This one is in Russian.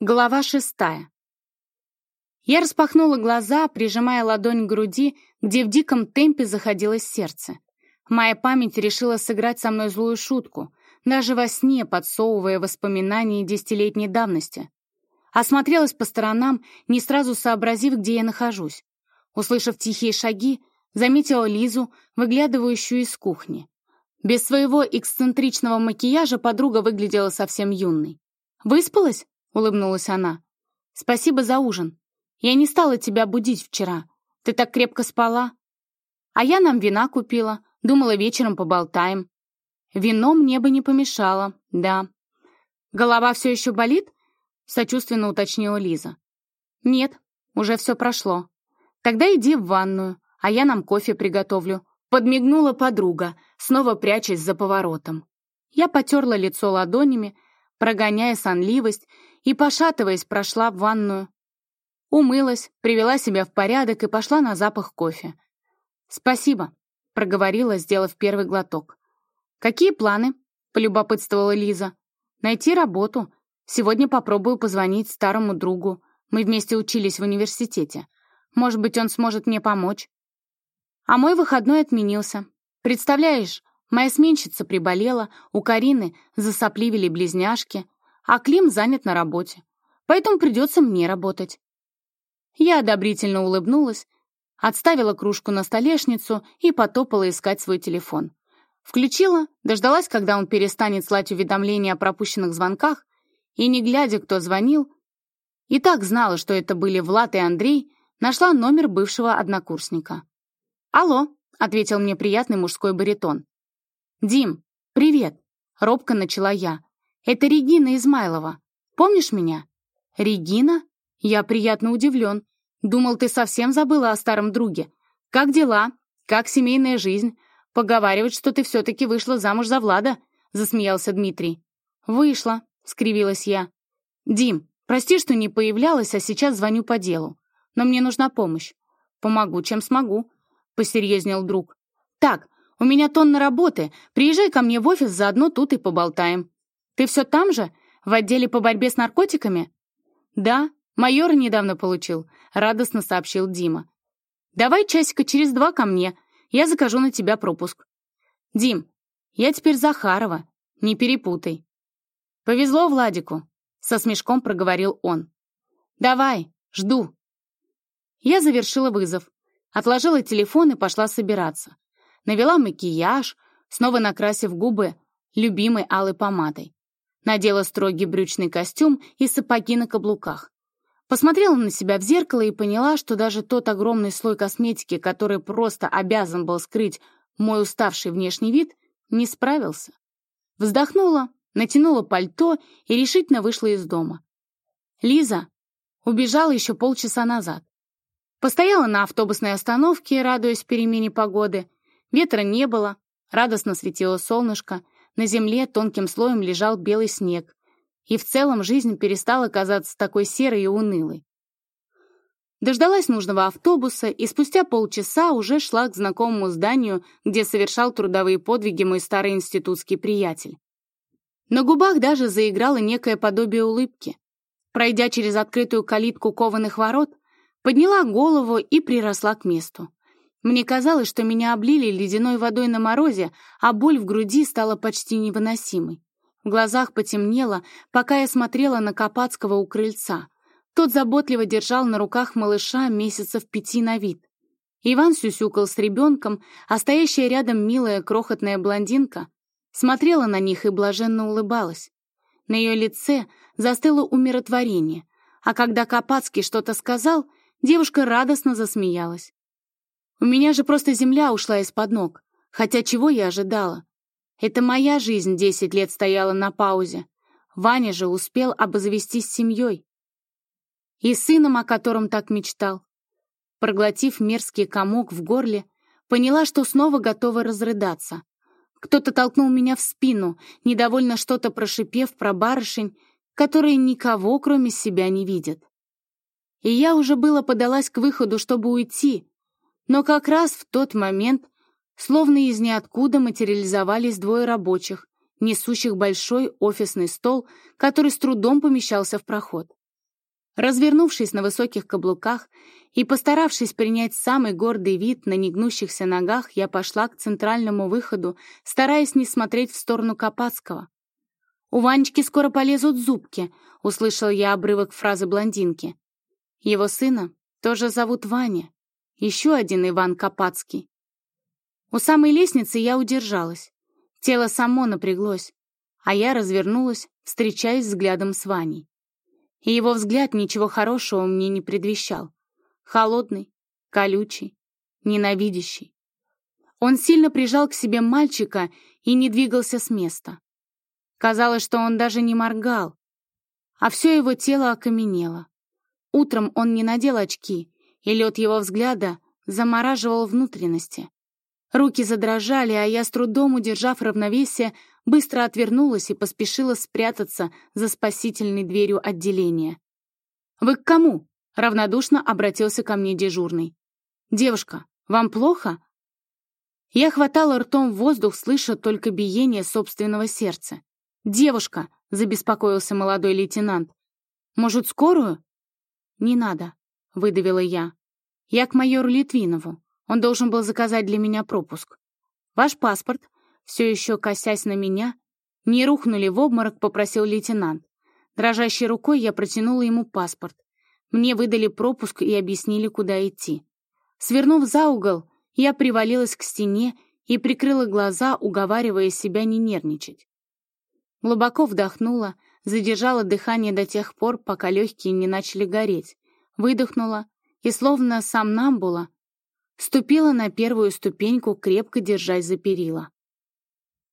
Глава шестая. Я распахнула глаза, прижимая ладонь к груди, где в диком темпе заходилось сердце. Моя память решила сыграть со мной злую шутку, даже во сне подсовывая воспоминания десятилетней давности. Осмотрелась по сторонам, не сразу сообразив, где я нахожусь. Услышав тихие шаги, заметила Лизу, выглядывающую из кухни. Без своего эксцентричного макияжа подруга выглядела совсем юной. «Выспалась?» — улыбнулась она. «Спасибо за ужин. Я не стала тебя будить вчера. Ты так крепко спала. А я нам вина купила. Думала, вечером поболтаем. Вино мне бы не помешало, да. Голова все еще болит?» — сочувственно уточнила Лиза. «Нет, уже все прошло. Тогда иди в ванную, а я нам кофе приготовлю». Подмигнула подруга, снова прячась за поворотом. Я потерла лицо ладонями, прогоняя сонливость, и, пошатываясь, прошла в ванную. Умылась, привела себя в порядок и пошла на запах кофе. «Спасибо», — проговорила, сделав первый глоток. «Какие планы?» — полюбопытствовала Лиза. «Найти работу. Сегодня попробую позвонить старому другу. Мы вместе учились в университете. Может быть, он сможет мне помочь». А мой выходной отменился. Представляешь, моя сменщица приболела, у Карины засопливили близняшки — а Клим занят на работе, поэтому придется мне работать. Я одобрительно улыбнулась, отставила кружку на столешницу и потопала искать свой телефон. Включила, дождалась, когда он перестанет слать уведомления о пропущенных звонках, и, не глядя, кто звонил, и так знала, что это были Влад и Андрей, нашла номер бывшего однокурсника. «Алло», — ответил мне приятный мужской баритон. «Дим, привет», — робко начала я. Это Регина Измайлова. Помнишь меня?» «Регина?» Я приятно удивлен. Думал, ты совсем забыла о старом друге. Как дела? Как семейная жизнь? Поговаривают, что ты все-таки вышла замуж за Влада, засмеялся Дмитрий. Вышла, скривилась я. Дим, прости, что не появлялась, а сейчас звоню по делу. Но мне нужна помощь. Помогу, чем смогу, посерьезнел друг. Так, у меня тонна работы. Приезжай ко мне в офис, заодно тут и поболтаем. Ты все там же? В отделе по борьбе с наркотиками?» «Да, майор недавно получил», — радостно сообщил Дима. «Давай часика через два ко мне. Я закажу на тебя пропуск». «Дим, я теперь Захарова. Не перепутай». «Повезло Владику», — со смешком проговорил он. «Давай, жду». Я завершила вызов, отложила телефон и пошла собираться. Навела макияж, снова накрасив губы любимой алой помадой. Надела строгий брючный костюм и сапоги на каблуках. Посмотрела на себя в зеркало и поняла, что даже тот огромный слой косметики, который просто обязан был скрыть мой уставший внешний вид, не справился. Вздохнула, натянула пальто и решительно вышла из дома. Лиза убежала еще полчаса назад. Постояла на автобусной остановке, радуясь перемене погоды. Ветра не было, радостно светило солнышко — на земле тонким слоем лежал белый снег, и в целом жизнь перестала казаться такой серой и унылой. Дождалась нужного автобуса и спустя полчаса уже шла к знакомому зданию, где совершал трудовые подвиги мой старый институтский приятель. На губах даже заиграло некое подобие улыбки. Пройдя через открытую калитку кованых ворот, подняла голову и приросла к месту. Мне казалось, что меня облили ледяной водой на морозе, а боль в груди стала почти невыносимой. В глазах потемнело, пока я смотрела на Капацкого у крыльца. Тот заботливо держал на руках малыша месяцев пяти на вид. Иван сюсюкал с ребенком, а стоящая рядом милая крохотная блондинка смотрела на них и блаженно улыбалась. На ее лице застыло умиротворение, а когда Капацкий что-то сказал, девушка радостно засмеялась. У меня же просто земля ушла из-под ног. Хотя чего я ожидала? Это моя жизнь десять лет стояла на паузе. Ваня же успел обзавестись семьей. И сыном, о котором так мечтал. Проглотив мерзкий комок в горле, поняла, что снова готова разрыдаться. Кто-то толкнул меня в спину, недовольно что-то прошипев про барышень, которые никого, кроме себя, не видят. И я уже было подалась к выходу, чтобы уйти, но как раз в тот момент, словно из ниоткуда материализовались двое рабочих, несущих большой офисный стол, который с трудом помещался в проход. Развернувшись на высоких каблуках и постаравшись принять самый гордый вид на негнущихся ногах, я пошла к центральному выходу, стараясь не смотреть в сторону Капацкого. «У Ванечки скоро полезут зубки», — услышал я обрывок фразы блондинки. Его сына тоже зовут Ваня. Еще один Иван Капацкий. У самой лестницы я удержалась. Тело само напряглось, а я развернулась, встречаясь взглядом с Ваней. И его взгляд ничего хорошего мне не предвещал. Холодный, колючий, ненавидящий. Он сильно прижал к себе мальчика и не двигался с места. Казалось, что он даже не моргал, а все его тело окаменело. Утром он не надел очки, и лед его взгляда замораживал внутренности. Руки задрожали, а я, с трудом удержав равновесие, быстро отвернулась и поспешила спрятаться за спасительной дверью отделения. «Вы к кому?» — равнодушно обратился ко мне дежурный. «Девушка, вам плохо?» Я хватала ртом воздух, слыша только биение собственного сердца. «Девушка!» — забеспокоился молодой лейтенант. «Может, скорую?» «Не надо», — выдавила я. «Я к майору Литвинову. Он должен был заказать для меня пропуск. Ваш паспорт, все еще косясь на меня, не рухнули в обморок, попросил лейтенант. Дрожащей рукой я протянула ему паспорт. Мне выдали пропуск и объяснили, куда идти. Свернув за угол, я привалилась к стене и прикрыла глаза, уговаривая себя не нервничать. Глубоко вдохнула, задержала дыхание до тех пор, пока легкие не начали гореть, выдохнула и, словно сам намбула, ступила на первую ступеньку, крепко держась за перила.